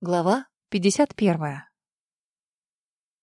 Глава 51.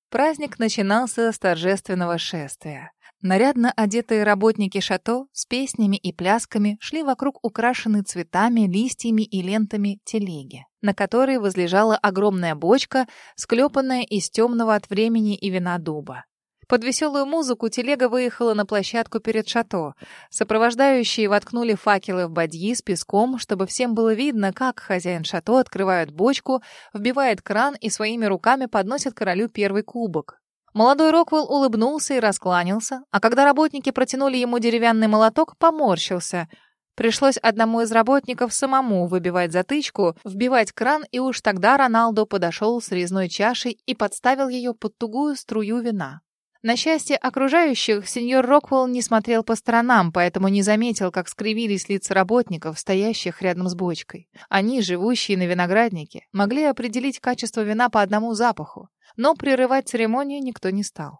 Праздник начинался с торжественного шествия. Нарядно одетые работники шато с песнями и плясками шли вокруг украшенной цветами, листьями и лентами телеги, на которой возлежала огромная бочка, склепанная из темного от времени и вина дуба. Под веселую музыку телега выехала на площадку перед шато. Сопровождающие воткнули факелы в бадьи с песком, чтобы всем было видно, как хозяин шато открывает бочку, вбивает кран и своими руками подносит королю первый кубок. Молодой Роквелл улыбнулся и раскланялся, а когда работники протянули ему деревянный молоток, поморщился. Пришлось одному из работников самому выбивать затычку, вбивать кран, и уж тогда Роналдо подошел с резной чашей и подставил ее под тугую струю вина. На счастье окружающих, сеньор Роквелл не смотрел по сторонам, поэтому не заметил, как скривились лица работников, стоящих рядом с бочкой. Они, живущие на винограднике, могли определить качество вина по одному запаху, но прерывать церемонию никто не стал.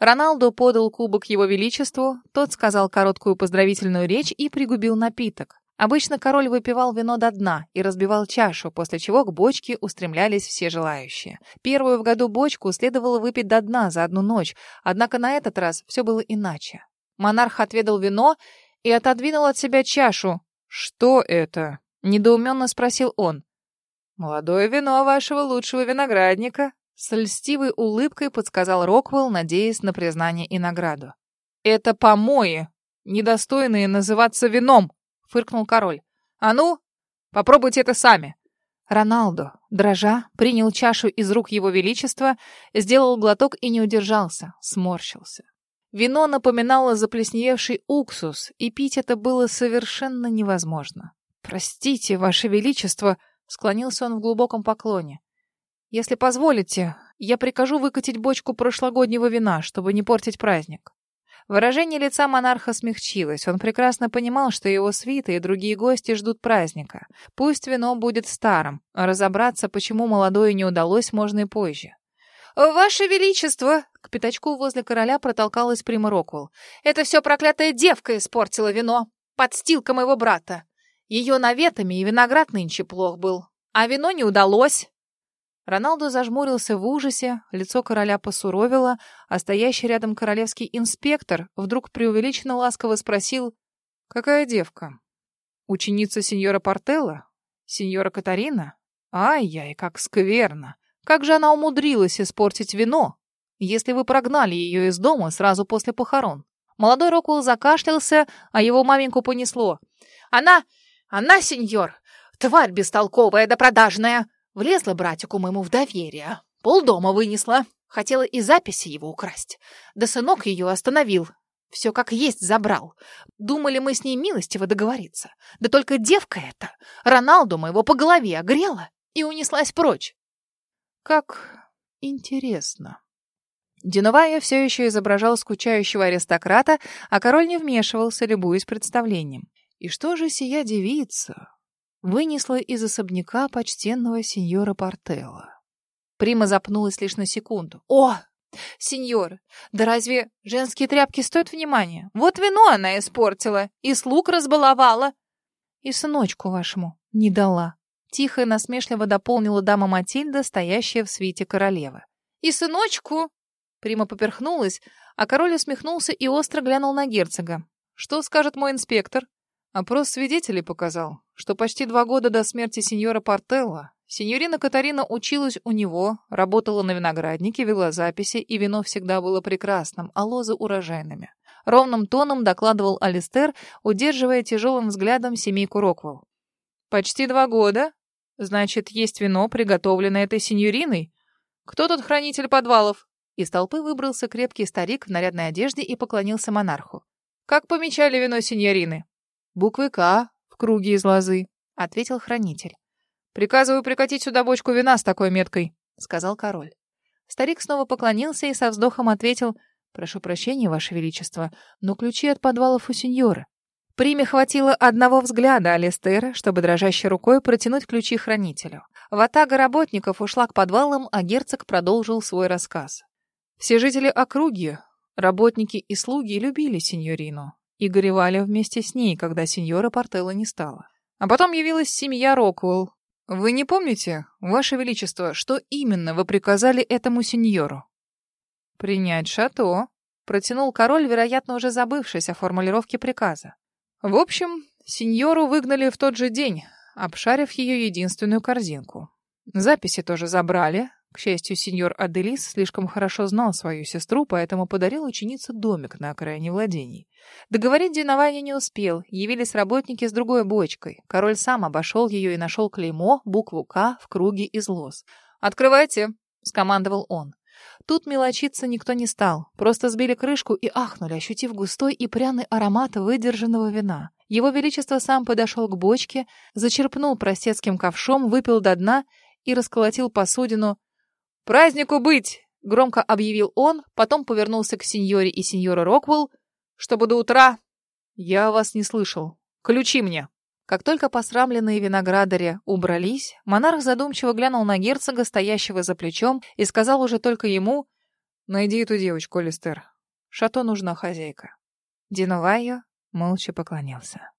Роналду подал кубок его величеству, тот сказал короткую поздравительную речь и пригубил напиток. Обычно король выпивал вино до дна и разбивал чашу, после чего к бочке устремлялись все желающие. Первую в году бочку следовало выпить до дна за одну ночь, однако на этот раз все было иначе. Монарх отведал вино и отодвинул от себя чашу. «Что это?» — недоуменно спросил он. «Молодое вино вашего лучшего виноградника», — с льстивой улыбкой подсказал Роквелл, надеясь на признание и награду. «Это помои, недостойные называться вином», фыркнул король. «А ну, попробуйте это сами!» Роналдо, дрожа, принял чашу из рук его величества, сделал глоток и не удержался, сморщился. Вино напоминало заплесневевший уксус, и пить это было совершенно невозможно. «Простите, ваше величество», — склонился он в глубоком поклоне. «Если позволите, я прикажу выкатить бочку прошлогоднего вина, чтобы не портить праздник». Выражение лица монарха смягчилось. Он прекрасно понимал, что его свита и другие гости ждут праздника. Пусть вино будет старым, а разобраться, почему молодое не удалось, можно и позже. «Ваше Величество!» — к пятачку возле короля протолкалась Прима Роквелл. «Это все проклятая девка испортила вино. Подстилка моего брата. Ее наветами и виноград нынче плох был. А вино не удалось. Роналду зажмурился в ужасе, лицо короля посуровило, а стоящий рядом королевский инспектор вдруг преувеличенно ласково спросил «Какая девка? Ученица сеньора Портелла? Сеньора Катарина? Ай-яй, как скверно! Как же она умудрилась испортить вино, если вы прогнали ее из дома сразу после похорон?» Молодой Роквелл закашлялся, а его маменьку понесло. «Она... она, сеньор, тварь бестолковая да продажная!» Влезла братику моему в доверие, полдома вынесла, хотела и записи его украсть. Да сынок ее остановил, все как есть забрал. Думали мы с ней милостиво договориться. Да только девка эта, Роналду моего по голове огрела и унеслась прочь. Как интересно. Диновая все еще изображал скучающего аристократа, а король не вмешивался, любуясь представлением. И что же сия девица, вынесла из особняка почтенного сеньора Портелла. Прима запнулась лишь на секунду. «О, сеньор, да разве женские тряпки стоят внимания? Вот вино она испортила, и слуг разбаловала, и сыночку вашему не дала». Тихо и насмешливо дополнила дама Матильда, стоящая в свите королевы. «И сыночку!» Прима поперхнулась, а король усмехнулся и остро глянул на герцога. «Что скажет мой инспектор?» Опрос свидетелей показал, что почти два года до смерти сеньора Портелла сеньорина Катарина училась у него, работала на винограднике, вела записи, и вино всегда было прекрасным, а лозы урожайными. Ровным тоном докладывал Алистер, удерживая тяжелым взглядом семейку Роквелл. «Почти два года? Значит, есть вино, приготовленное этой сеньориной? Кто тут хранитель подвалов?» Из толпы выбрался крепкий старик в нарядной одежде и поклонился монарху. «Как помечали вино сеньорины?» «Буквы «К» круге из лозы», — ответил хранитель. «Приказываю прикатить сюда бочку вина с такой меткой», — сказал король. Старик снова поклонился и со вздохом ответил, «Прошу прощения, Ваше Величество, но ключи от подвалов у сеньора». Приме хватило одного взгляда Алистера, чтобы дрожащей рукой протянуть ключи хранителю. Ватага работников ушла к подвалам, а герцог продолжил свой рассказ. Все жители округи, работники и слуги любили сеньорину и горевали вместе с ней, когда сеньора Портелла не стала. А потом явилась семья Роквелл. Вы не помните, Ваше Величество, что именно вы приказали этому сеньору? Принять шато, протянул король, вероятно, уже забывшись о формулировке приказа. В общем, сеньору выгнали в тот же день, обшарив ее единственную корзинку. Записи тоже забрали. К счастью, сеньор Аделис слишком хорошо знал свою сестру, поэтому подарил ученице домик на окраине владений. Договорить Динования не успел, явились работники с другой бочкой. Король сам обошел ее и нашел клеймо, букву «К» в круге из лоз. «Открывайте!» — скомандовал он. Тут мелочиться никто не стал, просто сбили крышку и ахнули, ощутив густой и пряный аромат выдержанного вина. Его Величество сам подошел к бочке, зачерпнул простецким ковшом, выпил до дна и расколотил посудину. «Празднику быть!» — громко объявил он, потом повернулся к сеньоре и сеньору Роквелл, чтобы до утра... «Я вас не слышал. Ключи мне!» Как только посрамленные виноградари убрались, монарх задумчиво глянул на герцога, стоящего за плечом, и сказал уже только ему «Найди эту девочку, Листер. Шато нужна хозяйка». Диновайо молча поклонился.